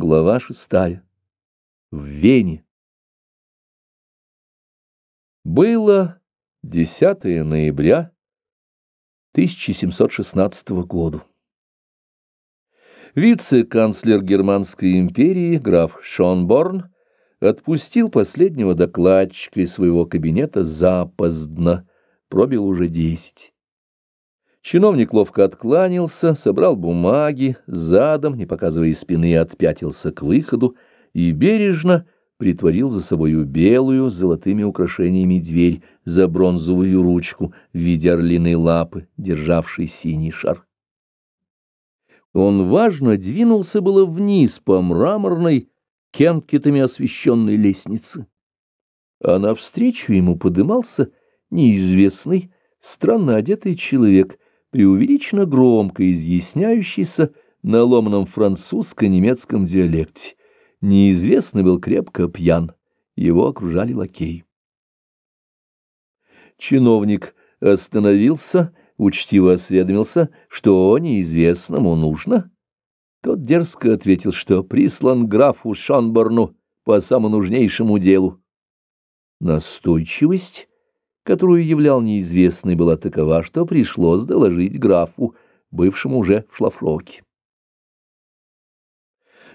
Глава шестая. В Вене. Было 10 ноября 1716 года. Вице-канцлер Германской империи граф Шонборн отпустил последнего докладчика из своего кабинета запоздно, пробил уже десять. Чиновник ловко откланялся, собрал бумаги, задом, не показывая спины, отпятился к выходу и бережно притворил за собою белую с золотыми украшениями дверь за бронзовую ручку в виде орлиной лапы, державшей синий шар. Он важно двинулся было вниз по мраморной, кенкетами освещенной лестнице. А навстречу ему подымался неизвестный, странно одетый человек — преувеличенно громко изъясняющийся на ломаном французско-немецком диалекте. Неизвестный был крепко пьян, его окружали лакеи. Чиновник остановился, учтиво осведомился, что неизвестному нужно. Тот дерзко ответил, что прислан графу Шонборну по самому нужнейшему делу. Настойчивость которую являл неизвестный, была такова, что пришлось доложить графу, бывшему уже в шлафроке.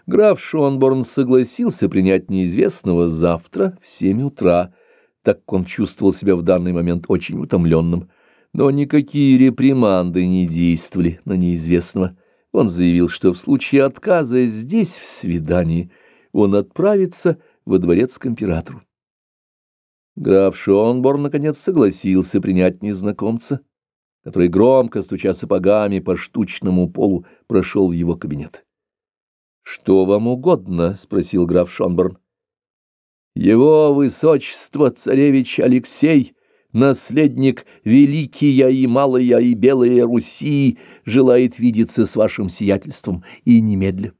Граф Шонборн согласился принять неизвестного завтра в семь утра, так как он чувствовал себя в данный момент очень утомленным, но никакие реприманды не действовали на неизвестного. Он заявил, что в случае отказа здесь, в свидании, он отправится во дворец к императору. Граф Шонборн наконец согласился принять незнакомца, который, громко стуча сапогами по штучному полу, прошел в его кабинет. «Что вам угодно?» — спросил граф Шонборн. «Его высочество царевич Алексей, наследник Великия и Малая и Белая Руси, желает видеться с вашим сиятельством и немедля».